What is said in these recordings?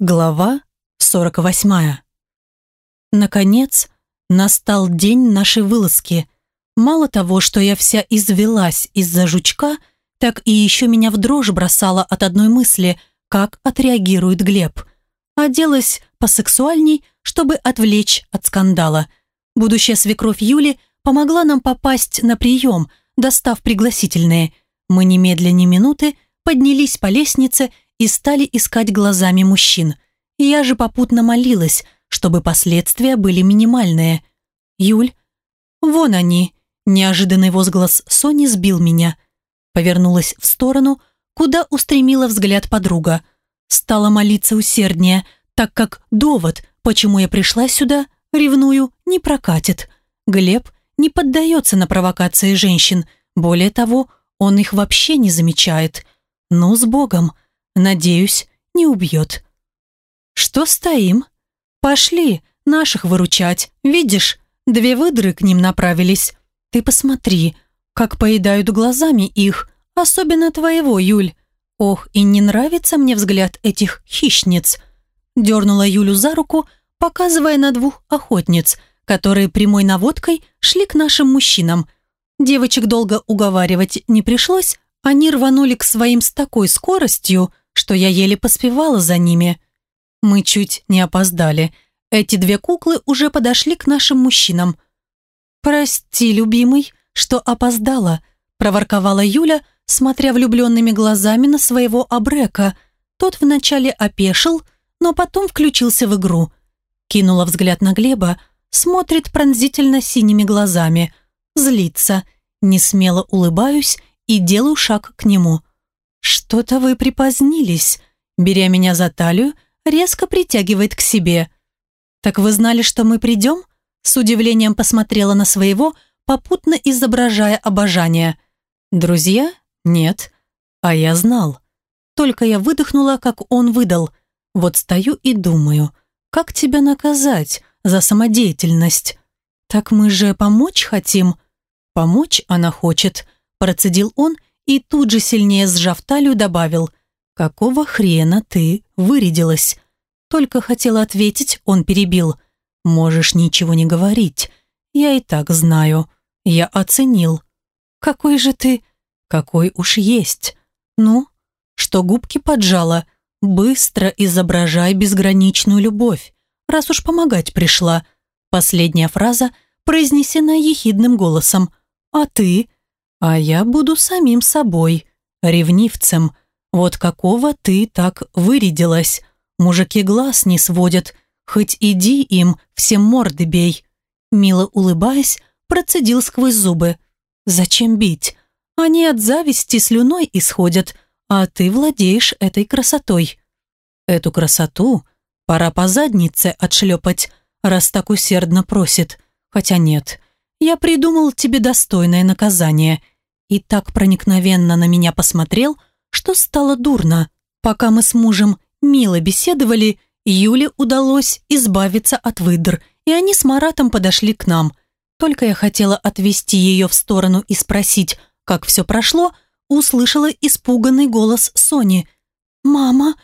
Глава 48. Наконец, настал день нашей вылазки. Мало того, что я вся извелась из-за жучка, так и еще меня в дрожь бросала от одной мысли, как отреагирует Глеб. Оделась посексуальней, чтобы отвлечь от скандала. Будущая свекровь Юли помогла нам попасть на прием, достав пригласительные. Мы немедленно минуты поднялись по лестнице и стали искать глазами мужчин. Я же попутно молилась, чтобы последствия были минимальные. «Юль, вон они!» Неожиданный возглас Сони сбил меня. Повернулась в сторону, куда устремила взгляд подруга. Стала молиться усерднее, так как довод, почему я пришла сюда, ревную, не прокатит. Глеб не поддается на провокации женщин, более того, он их вообще не замечает. Ну, с Богом!» Надеюсь, не убьет. Что стоим? Пошли, наших выручать. Видишь, две выдры к ним направились. Ты посмотри, как поедают глазами их, особенно твоего, Юль. Ох, и не нравится мне взгляд этих хищниц. Дернула Юлю за руку, показывая на двух охотниц, которые прямой наводкой шли к нашим мужчинам. Девочек долго уговаривать не пришлось, они рванули к своим с такой скоростью, что я еле поспевала за ними. Мы чуть не опоздали. Эти две куклы уже подошли к нашим мужчинам. «Прости, любимый, что опоздала», – проворковала Юля, смотря влюбленными глазами на своего абрека. Тот вначале опешил, но потом включился в игру. Кинула взгляд на Глеба, смотрит пронзительно синими глазами. Злится. Не смело улыбаюсь и делаю шаг к нему. «Что-то вы припозднились», беря меня за талию, резко притягивает к себе. «Так вы знали, что мы придем?» С удивлением посмотрела на своего, попутно изображая обожание. «Друзья? Нет. А я знал. Только я выдохнула, как он выдал. Вот стою и думаю, как тебя наказать за самодеятельность? Так мы же помочь хотим?» «Помочь она хочет», процедил он и тут же сильнее сжав талию добавил «Какого хрена ты вырядилась?» Только хотела ответить, он перебил «Можешь ничего не говорить, я и так знаю, я оценил». «Какой же ты?» «Какой уж есть». «Ну?» «Что губки поджала?» «Быстро изображай безграничную любовь, раз уж помогать пришла». Последняя фраза произнесена ехидным голосом. «А ты?» А я буду самим собой, ревнивцем. Вот какого ты так вырядилась. Мужики глаз не сводят, хоть иди им, всем морды бей. Мило улыбаясь, процедил сквозь зубы. Зачем бить? Они от зависти слюной исходят, а ты владеешь этой красотой. Эту красоту пора по заднице отшлепать, раз так усердно просит. Хотя нет, я придумал тебе достойное наказание. И так проникновенно на меня посмотрел, что стало дурно. Пока мы с мужем мило беседовали, Юле удалось избавиться от выдр, и они с Маратом подошли к нам. Только я хотела отвести ее в сторону и спросить, как все прошло, услышала испуганный голос Сони. «Мама!»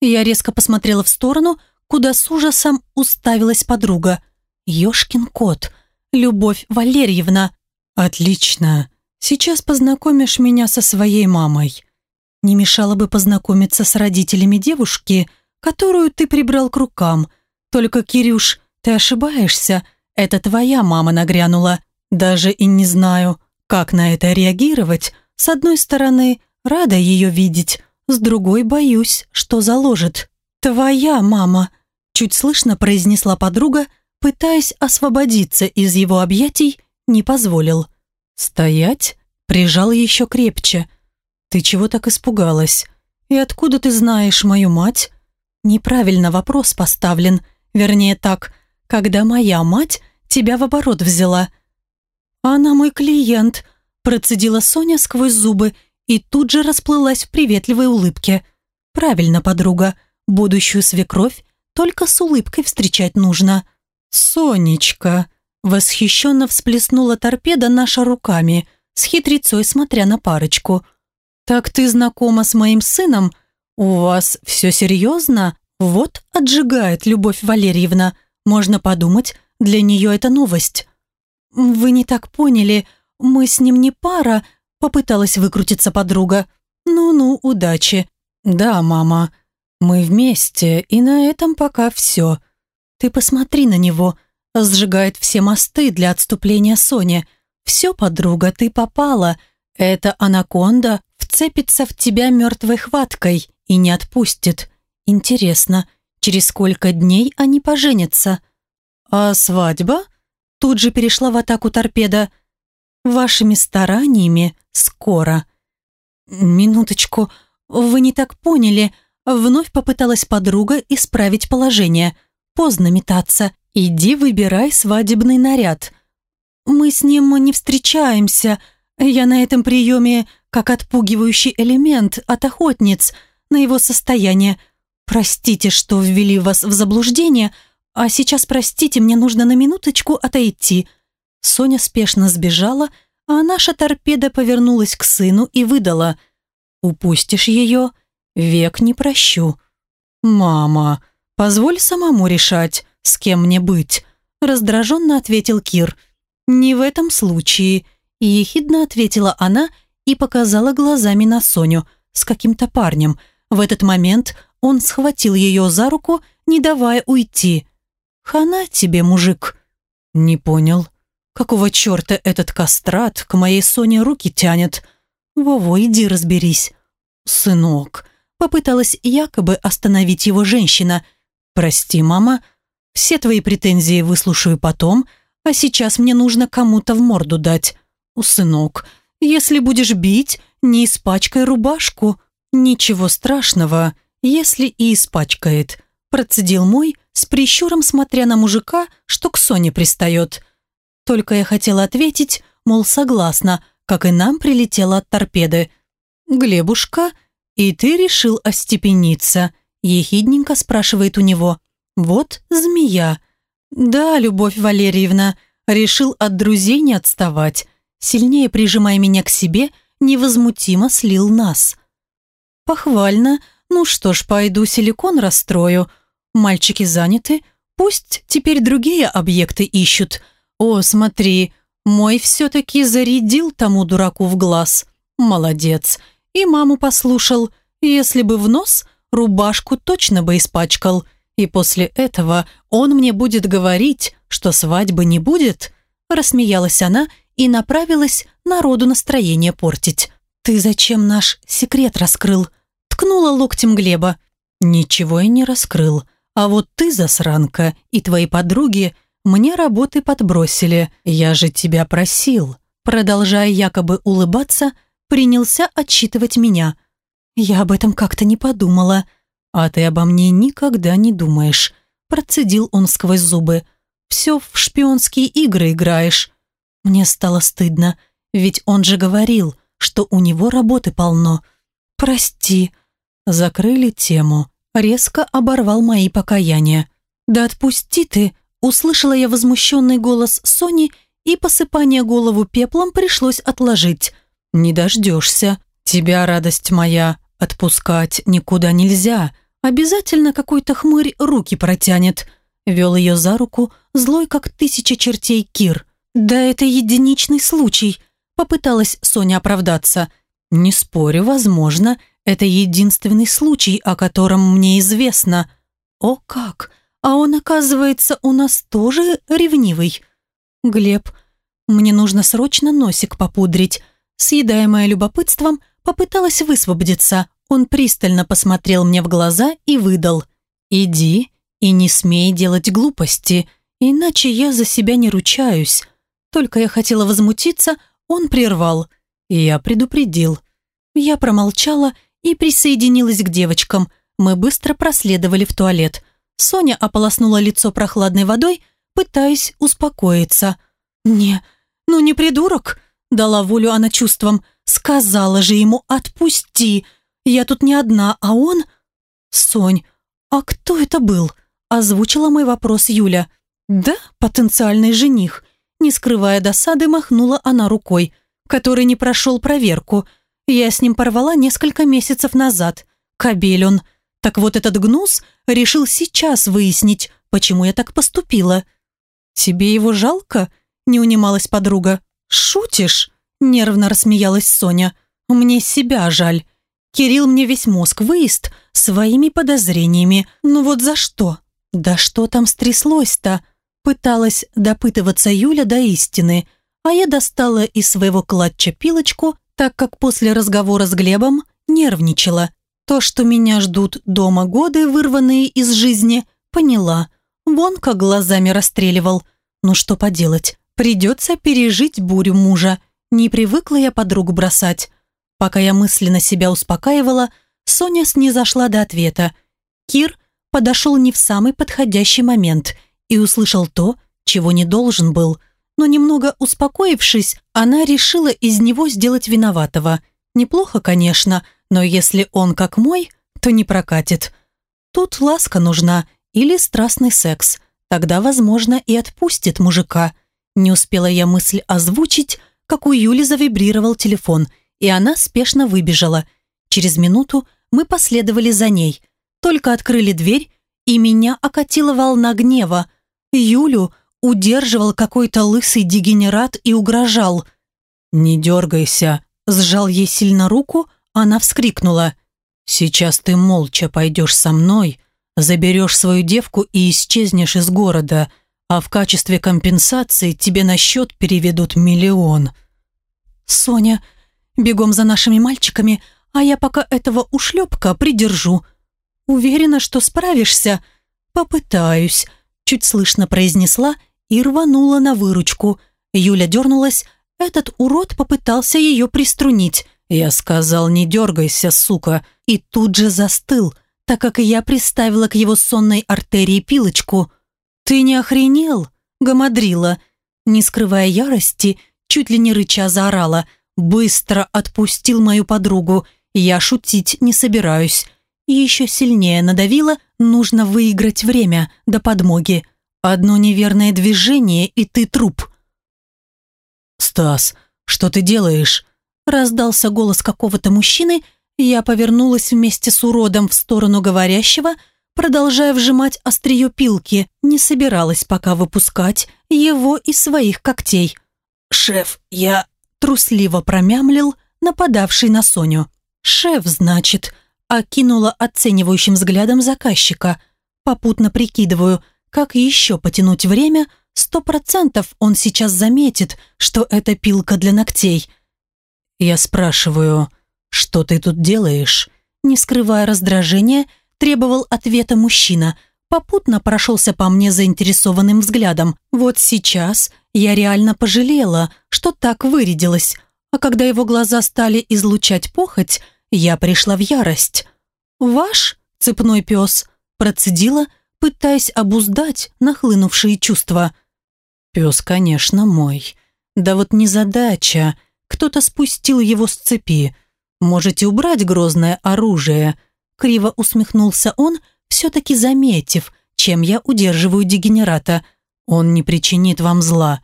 Я резко посмотрела в сторону, куда с ужасом уставилась подруга. «Ешкин кот!» Любовь Валерьевна. Отлично. Сейчас познакомишь меня со своей мамой. Не мешало бы познакомиться с родителями девушки, которую ты прибрал к рукам. Только, Кирюш, ты ошибаешься. Это твоя мама нагрянула. Даже и не знаю, как на это реагировать. С одной стороны, рада ее видеть, с другой боюсь, что заложит. «Твоя мама», – чуть слышно произнесла подруга, пытаясь освободиться из его объятий, не позволил. «Стоять?» Прижал еще крепче. «Ты чего так испугалась? И откуда ты знаешь мою мать?» Неправильно вопрос поставлен. Вернее так, когда моя мать тебя в оборот взяла. «Она мой клиент», процедила Соня сквозь зубы и тут же расплылась в приветливой улыбке. «Правильно, подруга, будущую свекровь только с улыбкой встречать нужно». «Сонечка!» Восхищенно всплеснула торпеда наша руками, с хитрецой смотря на парочку. «Так ты знакома с моим сыном? У вас все серьезно? Вот отжигает Любовь Валерьевна. Можно подумать, для нее это новость. «Вы не так поняли, мы с ним не пара», — попыталась выкрутиться подруга. «Ну-ну, удачи». «Да, мама, мы вместе, и на этом пока все. Ты посмотри на него», — сжигает все мосты для отступления Соня. «Все, подруга, ты попала. Эта анаконда вцепится в тебя мертвой хваткой и не отпустит. Интересно, через сколько дней они поженятся?» «А свадьба?» Тут же перешла в атаку торпеда. «Вашими стараниями скоро». «Минуточку, вы не так поняли», Вновь попыталась подруга исправить положение. Поздно метаться. Иди выбирай свадебный наряд. Мы с ним не встречаемся. Я на этом приеме как отпугивающий элемент от охотниц на его состояние. Простите, что ввели вас в заблуждение, а сейчас, простите, мне нужно на минуточку отойти. Соня спешно сбежала, а наша торпеда повернулась к сыну и выдала. «Упустишь ее?» Век не прощу. «Мама, позволь самому решать, с кем мне быть», раздраженно ответил Кир. «Не в этом случае», ехидно ответила она и показала глазами на Соню с каким-то парнем. В этот момент он схватил ее за руку, не давая уйти. «Хана тебе, мужик!» «Не понял. Какого черта этот кастрат к моей Соне руки тянет?» «Вово, иди разберись». «Сынок, Попыталась якобы остановить его женщина. «Прости, мама, все твои претензии выслушаю потом, а сейчас мне нужно кому-то в морду дать. У сынок, если будешь бить, не испачкай рубашку. Ничего страшного, если и испачкает», процедил мой, с прищуром смотря на мужика, что к Соне пристает. Только я хотела ответить, мол, согласна, как и нам прилетела от торпеды. «Глебушка», «И ты решил остепениться?» – ехидненько спрашивает у него. «Вот змея». «Да, Любовь Валерьевна, решил от друзей не отставать. Сильнее прижимая меня к себе, невозмутимо слил нас». «Похвально. Ну что ж, пойду силикон расстрою. Мальчики заняты, пусть теперь другие объекты ищут. О, смотри, мой все-таки зарядил тому дураку в глаз. Молодец и маму послушал. Если бы в нос, рубашку точно бы испачкал. И после этого он мне будет говорить, что свадьбы не будет. Рассмеялась она и направилась народу настроение портить. «Ты зачем наш секрет раскрыл?» Ткнула локтем Глеба. «Ничего я не раскрыл. А вот ты, засранка, и твои подруги мне работы подбросили. Я же тебя просил». Продолжая якобы улыбаться, принялся отчитывать меня. Я об этом как-то не подумала. А ты обо мне никогда не думаешь. Процедил он сквозь зубы. Все в шпионские игры играешь. Мне стало стыдно, ведь он же говорил, что у него работы полно. Прости. Закрыли тему. Резко оборвал мои покаяния. «Да отпусти ты!» Услышала я возмущенный голос Сони, и посыпание голову пеплом пришлось отложить – «Не дождешься. Тебя, радость моя, отпускать никуда нельзя. Обязательно какой-то хмырь руки протянет». Вел ее за руку, злой как тысяча чертей Кир. «Да это единичный случай», — попыталась Соня оправдаться. «Не спорю, возможно, это единственный случай, о котором мне известно». «О как! А он, оказывается, у нас тоже ревнивый». «Глеб, мне нужно срочно носик попудрить», Съедаемая любопытством, попыталась высвободиться. Он пристально посмотрел мне в глаза и выдал. «Иди и не смей делать глупости, иначе я за себя не ручаюсь». Только я хотела возмутиться, он прервал. Я предупредил. Я промолчала и присоединилась к девочкам. Мы быстро проследовали в туалет. Соня ополоснула лицо прохладной водой, пытаясь успокоиться. «Не, ну не придурок!» Дала волю она чувствам. Сказала же ему «отпусти». Я тут не одна, а он... Сонь, а кто это был? Озвучила мой вопрос Юля. Да, потенциальный жених. Не скрывая досады, махнула она рукой, который не прошел проверку. Я с ним порвала несколько месяцев назад. Кобель он. Так вот этот гнус решил сейчас выяснить, почему я так поступила. «Тебе его жалко?» – не унималась подруга. «Шутишь?» – нервно рассмеялась Соня. «Мне себя жаль. Кирилл мне весь мозг выезд своими подозрениями. Ну вот за что?» «Да что там стряслось-то?» Пыталась допытываться Юля до истины, а я достала из своего клатча пилочку, так как после разговора с Глебом нервничала. То, что меня ждут дома годы, вырванные из жизни, поняла. Вон как глазами расстреливал. Ну что поделать, придется пережить бурю мужа. Не привыкла я подругу бросать. Пока я мысленно себя успокаивала, Соня снизошла до ответа. Кир подошел не в самый подходящий момент и услышал то, чего не должен был. Но немного успокоившись, она решила из него сделать виноватого. Неплохо, конечно, но если он как мой, то не прокатит. Тут ласка нужна или страстный секс. Тогда, возможно, и отпустит мужика. Не успела я мысль озвучить, как у Юли завибрировал телефон, и она спешно выбежала. Через минуту мы последовали за ней. Только открыли дверь, и меня окатила волна гнева. Юлю удерживал какой-то лысый дегенерат и угрожал. «Не дергайся», – сжал ей сильно руку, она вскрикнула. «Сейчас ты молча пойдешь со мной, заберешь свою девку и исчезнешь из города, а в качестве компенсации тебе на счет переведут миллион». «Соня, бегом за нашими мальчиками, а я пока этого ушлепка придержу. Уверена, что справишься?» «Попытаюсь», – чуть слышно произнесла и рванула на выручку. Юля дернулась, этот урод попытался ее приструнить. Я сказал, не дергайся, сука, и тут же застыл, так как я приставила к его сонной артерии пилочку. «Ты не охренел?» – гамадрила. Не скрывая ярости, чуть ли не рыча заорала. «Быстро отпустил мою подругу, я шутить не собираюсь». И еще сильнее надавила, нужно выиграть время до подмоги. Одно неверное движение, и ты труп. «Стас, что ты делаешь?» Раздался голос какого-то мужчины, я повернулась вместе с уродом в сторону говорящего, продолжая вжимать острие пилки, не собиралась пока выпускать его из своих когтей. «Шеф, я...» трусливо промямлил нападавший на Соню. «Шеф, значит...» окинула оценивающим взглядом заказчика. Попутно прикидываю, как еще потянуть время, сто процентов он сейчас заметит, что это пилка для ногтей. Я спрашиваю, что ты тут делаешь? Не скрывая раздражения, требовал ответа мужчина. Попутно прошелся по мне заинтересованным взглядом. Вот сейчас я реально пожалела, что так вырядилась. А когда его глаза стали излучать похоть, я пришла в ярость. «Ваш цепной пес?» процедила, пытаясь обуздать нахлынувшие чувства. «Пес, конечно, мой. Да вот незадача. Кто-то спустил его с цепи. Можете убрать грозное оружие?» Криво усмехнулся он, все-таки заметив, чем я удерживаю дегенерата. «Он не причинит вам зла».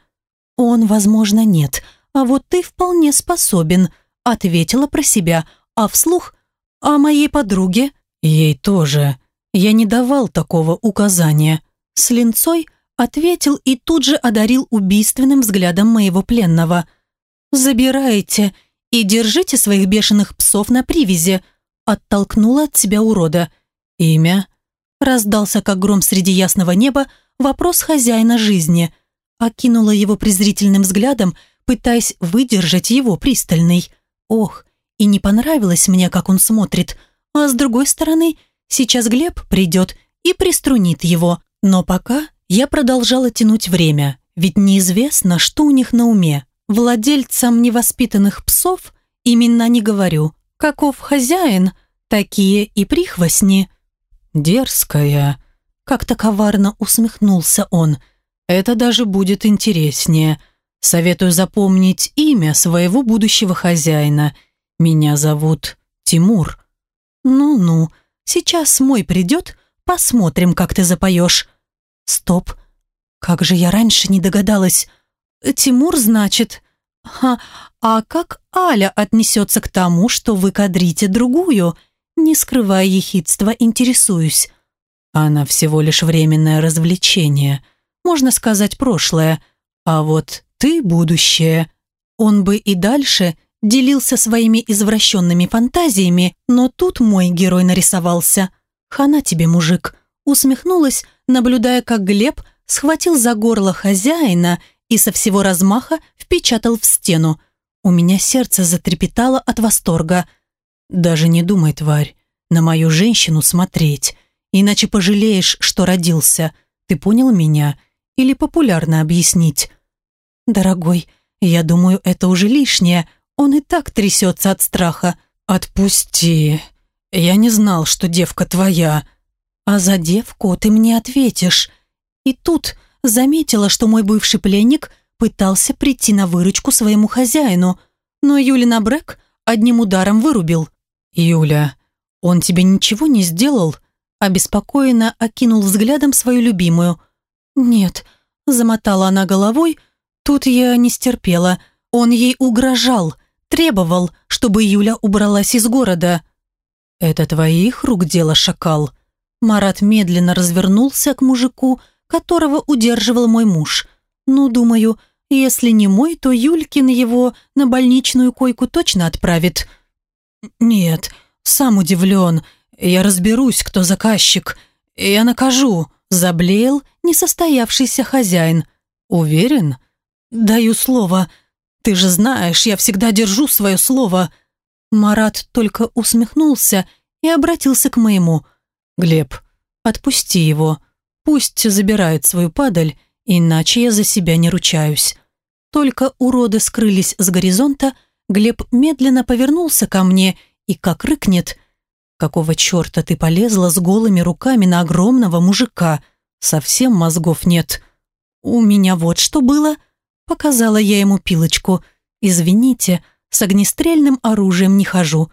«Он, возможно, нет, а вот ты вполне способен», ответила про себя, а вслух «О моей подруге?» «Ей тоже. Я не давал такого указания». С линцой ответил и тут же одарил убийственным взглядом моего пленного – «Забирайте и держите своих бешеных псов на привязи», оттолкнула от себя урода. «Имя?» Раздался, как гром среди ясного неба, вопрос хозяина жизни. Окинула его презрительным взглядом, пытаясь выдержать его пристальный. Ох, и не понравилось мне, как он смотрит. А с другой стороны, сейчас Глеб придет и приструнит его. Но пока я продолжала тянуть время, ведь неизвестно, что у них на уме. Владельцам невоспитанных псов именно не говорю. Каков хозяин, такие и прихвостни. Дерзкая. Как-то коварно усмехнулся он. Это даже будет интереснее. Советую запомнить имя своего будущего хозяина. Меня зовут Тимур. Ну-ну, сейчас мой придет, посмотрим, как ты запоешь. Стоп, как же я раньше не догадалась. Тимур, значит? Ха, а как Аля отнесется к тому, что вы кадрите другую? не скрывая ехидства, интересуюсь. Она всего лишь временное развлечение, можно сказать, прошлое, а вот ты будущее. Он бы и дальше делился своими извращенными фантазиями, но тут мой герой нарисовался. «Хана тебе, мужик!» Усмехнулась, наблюдая, как Глеб схватил за горло хозяина и со всего размаха впечатал в стену. У меня сердце затрепетало от восторга. «Даже не думай, тварь, на мою женщину смотреть, иначе пожалеешь, что родился. Ты понял меня? Или популярно объяснить?» «Дорогой, я думаю, это уже лишнее. Он и так трясется от страха». «Отпусти. Я не знал, что девка твоя». «А за девку ты мне ответишь». И тут заметила, что мой бывший пленник пытался прийти на выручку своему хозяину, но Юлина Брэк одним ударом вырубил. «Юля, он тебе ничего не сделал?» Обеспокоенно окинул взглядом свою любимую. «Нет», — замотала она головой, — Тут я не стерпела. Он ей угрожал, требовал, чтобы Юля убралась из города. «Это твоих рук дело, шакал?» Марат медленно развернулся к мужику, которого удерживал мой муж. «Ну, думаю, если не мой, то Юлькин его на больничную койку точно отправит». «Нет, сам удивлен. Я разберусь, кто заказчик. Я накажу», – заблеял несостоявшийся хозяин. «Уверен?» «Даю слово. Ты же знаешь, я всегда держу свое слово». Марат только усмехнулся и обратился к моему. «Глеб, отпусти его. Пусть забирает свою падаль, иначе я за себя не ручаюсь». Только уроды скрылись с горизонта, Глеб медленно повернулся ко мне и как рыкнет. «Какого черта ты полезла с голыми руками на огромного мужика? Совсем мозгов нет». «У меня вот что было», Показала я ему пилочку. «Извините, с огнестрельным оружием не хожу».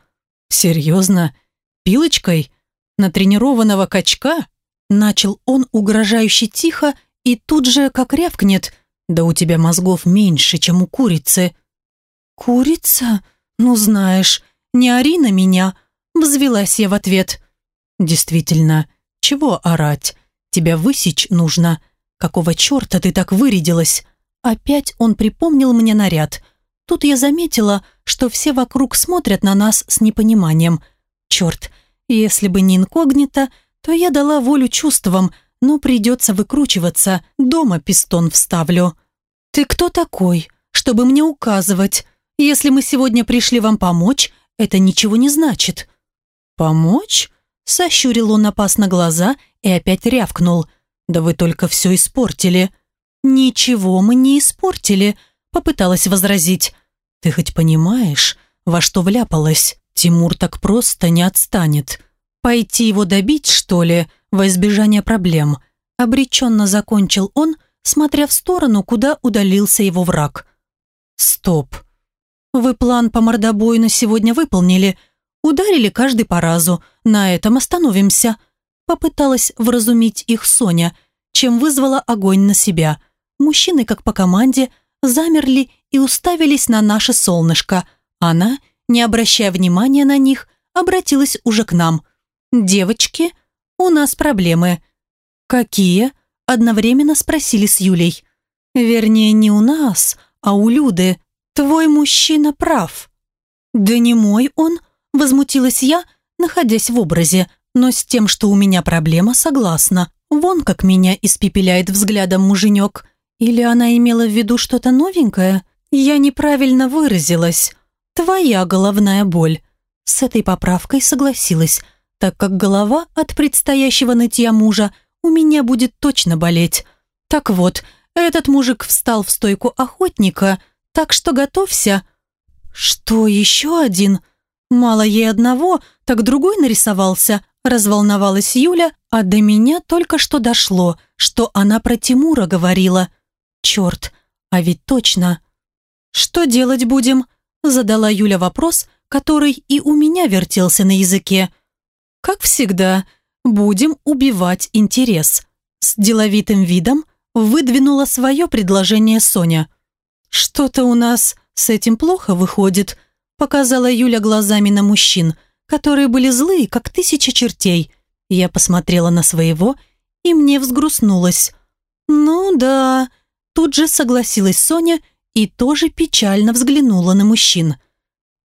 «Серьезно? Пилочкой? На тренированного качка?» Начал он угрожающе тихо и тут же как рявкнет. «Да у тебя мозгов меньше, чем у курицы». «Курица? Ну знаешь, не ори на меня!» Взвелась я в ответ. «Действительно, чего орать? Тебя высечь нужно. Какого черта ты так вырядилась?» Опять он припомнил мне наряд. Тут я заметила, что все вокруг смотрят на нас с непониманием. Черт, если бы не инкогнито, то я дала волю чувствам, но придется выкручиваться, дома пистон вставлю. «Ты кто такой, чтобы мне указывать? Если мы сегодня пришли вам помочь, это ничего не значит». «Помочь?» – сощурил он опасно глаза и опять рявкнул. «Да вы только все испортили». «Ничего мы не испортили», — попыталась возразить. «Ты хоть понимаешь, во что вляпалась? Тимур так просто не отстанет. Пойти его добить, что ли, во избежание проблем?» Обреченно закончил он, смотря в сторону, куда удалился его враг. «Стоп. Вы план по мордобою на сегодня выполнили. Ударили каждый по разу. На этом остановимся». Попыталась вразумить их Соня, чем вызвала огонь на себя – Мужчины, как по команде, замерли и уставились на наше солнышко. Она, не обращая внимания на них, обратилась уже к нам. «Девочки, у нас проблемы». «Какие?» – одновременно спросили с Юлей. «Вернее, не у нас, а у Люды. Твой мужчина прав». «Да не мой он», – возмутилась я, находясь в образе, но с тем, что у меня проблема, согласна. Вон как меня испепеляет взглядом муженек. Или она имела в виду что-то новенькое? Я неправильно выразилась. Твоя головная боль. С этой поправкой согласилась, так как голова от предстоящего нытья мужа у меня будет точно болеть. Так вот, этот мужик встал в стойку охотника, так что готовься. Что, еще один? Мало ей одного, так другой нарисовался, разволновалась Юля, а до меня только что дошло, что она про Тимура говорила – Черт, а ведь точно. Что делать будем? Задала Юля вопрос, который и у меня вертелся на языке. Как всегда, будем убивать интерес. С деловитым видом выдвинула свое предложение Соня. Что-то у нас с этим плохо выходит, показала Юля глазами на мужчин, которые были злые, как тысяча чертей. Я посмотрела на своего, и мне взгрустнулось. «Ну да», тут же согласилась Соня и тоже печально взглянула на мужчин.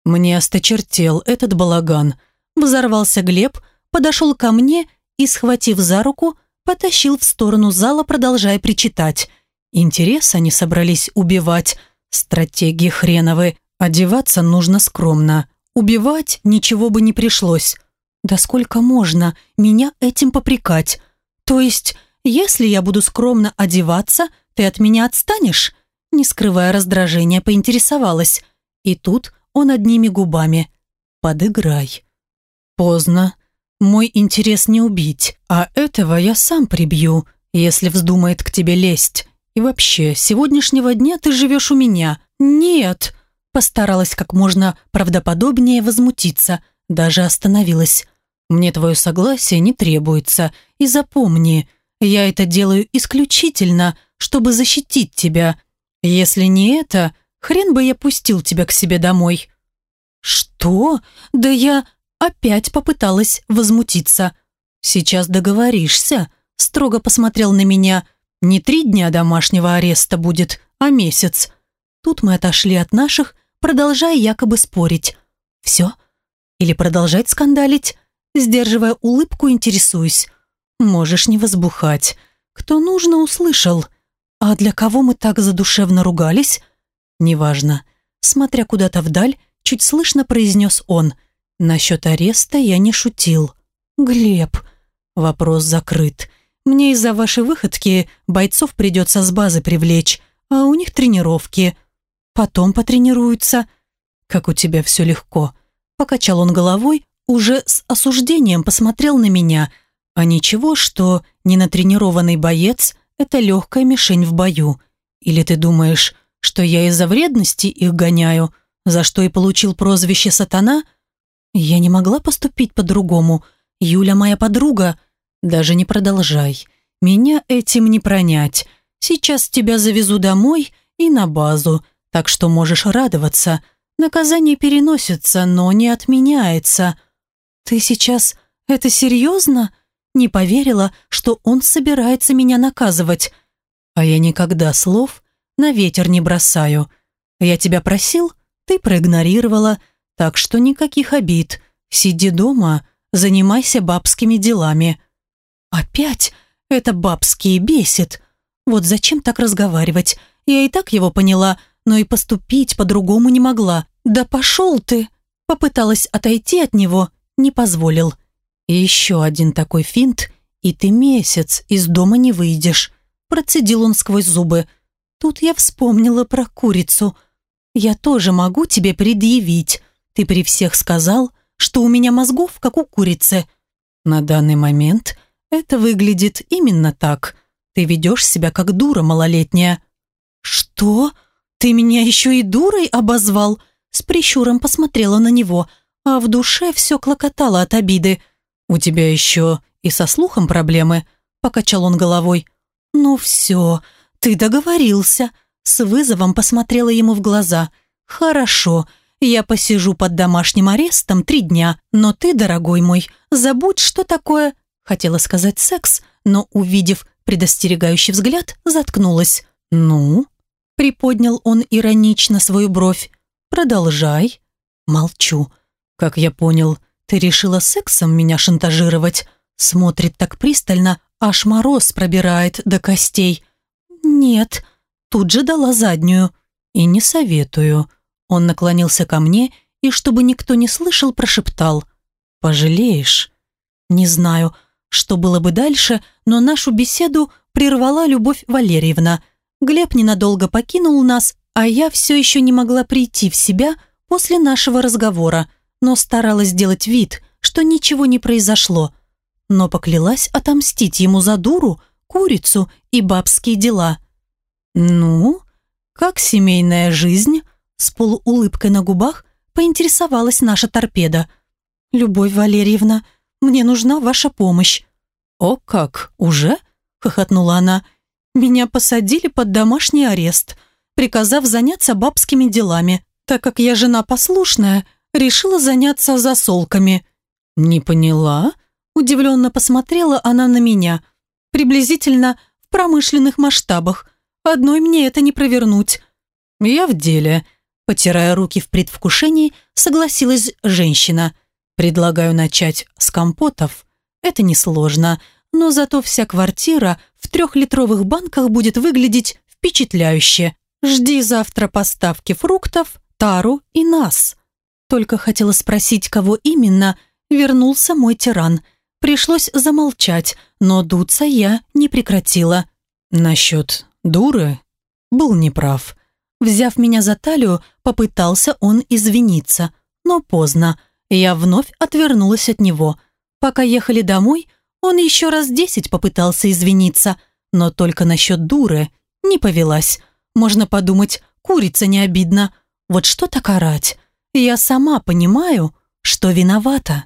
«Мне осточертел этот балаган», взорвался Глеб, подошел ко мне и, схватив за руку, потащил в сторону зала, продолжая причитать. Интерес они собрались убивать. Стратегии хреновы. Одеваться нужно скромно. Убивать ничего бы не пришлось. Да сколько можно меня этим попрекать? То есть, если я буду скромно одеваться, ты от меня отстанешь? Не скрывая раздражения, поинтересовалась. И тут он одними губами. Подыграй. Поздно. Мой интерес не убить, а этого я сам прибью, если вздумает к тебе лезть. И вообще, сегодняшнего дня ты живешь у меня. Нет. Постаралась как можно правдоподобнее возмутиться, даже остановилась. Мне твое согласие не требуется. И запомни, я это делаю исключительно, чтобы защитить тебя. Если не это, хрен бы я пустил тебя к себе домой». «Что? Да я...» Опять попыталась возмутиться. «Сейчас договоришься», — строго посмотрел на меня. «Не три дня домашнего ареста будет, а месяц». Тут мы отошли от наших, продолжая якобы спорить. «Все? Или продолжать скандалить?» Сдерживая улыбку, интересуюсь. «Можешь не возбухать. Кто нужно, услышал. А для кого мы так задушевно ругались?» «Неважно». Смотря куда-то вдаль, чуть слышно произнес он – Насчет ареста я не шутил. Глеб, вопрос закрыт. Мне из-за вашей выходки бойцов придется с базы привлечь, а у них тренировки. Потом потренируются. Как у тебя все легко. Покачал он головой, уже с осуждением посмотрел на меня. А ничего, что ненатренированный боец – это легкая мишень в бою. Или ты думаешь, что я из-за вредности их гоняю, за что и получил прозвище «Сатана»? Я не могла поступить по-другому. Юля моя подруга. Даже не продолжай. Меня этим не пронять. Сейчас тебя завезу домой и на базу, так что можешь радоваться. Наказание переносится, но не отменяется. Ты сейчас это серьезно? Не поверила, что он собирается меня наказывать. А я никогда слов на ветер не бросаю. Я тебя просил, ты проигнорировала, так что никаких обид. Сиди дома, занимайся бабскими делами. Опять это бабские бесит. Вот зачем так разговаривать? Я и так его поняла, но и поступить по-другому не могла. Да пошел ты! Попыталась отойти от него, не позволил. Еще один такой финт, и ты месяц из дома не выйдешь. Процедил он сквозь зубы. Тут я вспомнила про курицу. Я тоже могу тебе предъявить. Ты при всех сказал, что у меня мозгов, как у курицы. На данный момент это выглядит именно так. Ты ведешь себя как дура малолетняя. Что? Ты меня еще и дурой обозвал? С прищуром посмотрела на него, а в душе все клокотало от обиды. У тебя еще и со слухом проблемы, покачал он головой. Ну все, ты договорился. С вызовом посмотрела ему в глаза. Хорошо, я посижу под домашним арестом три дня, но ты, дорогой мой, забудь, что такое...» Хотела сказать секс, но, увидев предостерегающий взгляд, заткнулась. «Ну?» Приподнял он иронично свою бровь. «Продолжай». Молчу. «Как я понял, ты решила сексом меня шантажировать?» Смотрит так пристально, аж мороз пробирает до костей. «Нет». Тут же дала заднюю. «И не советую». Он наклонился ко мне и, чтобы никто не слышал, прошептал «Пожалеешь?» Не знаю, что было бы дальше, но нашу беседу прервала Любовь Валерьевна. Глеб ненадолго покинул нас, а я все еще не могла прийти в себя после нашего разговора, но старалась сделать вид, что ничего не произошло. Но поклялась отомстить ему за дуру, курицу и бабские дела. «Ну, как семейная жизнь?» С полуулыбкой на губах поинтересовалась наша торпеда. «Любовь Валерьевна, мне нужна ваша помощь». «О как, уже?» – хохотнула она. «Меня посадили под домашний арест, приказав заняться бабскими делами. Так как я жена послушная, решила заняться засолками. «Не поняла?» Удивленно посмотрела она на меня. Приблизительно в промышленных масштабах. Одной мне это не провернуть. «Я в деле», – потирая руки в предвкушении, согласилась женщина. «Предлагаю начать с компотов. Это несложно, но зато вся квартира в трехлитровых банках будет выглядеть впечатляюще. Жди завтра поставки фруктов, тару и нас». Только хотела спросить, кого именно, вернулся мой тиран. Пришлось замолчать, но дуться я не прекратила. Насчет дуры был неправ. Взяв меня за талию, попытался он извиниться, но поздно. Я вновь отвернулась от него. Пока ехали домой, он еще раз десять попытался извиниться, но только насчет дуры не повелась. Можно подумать, курица не обидна. Вот что так орать? Я сама понимаю, что виновата.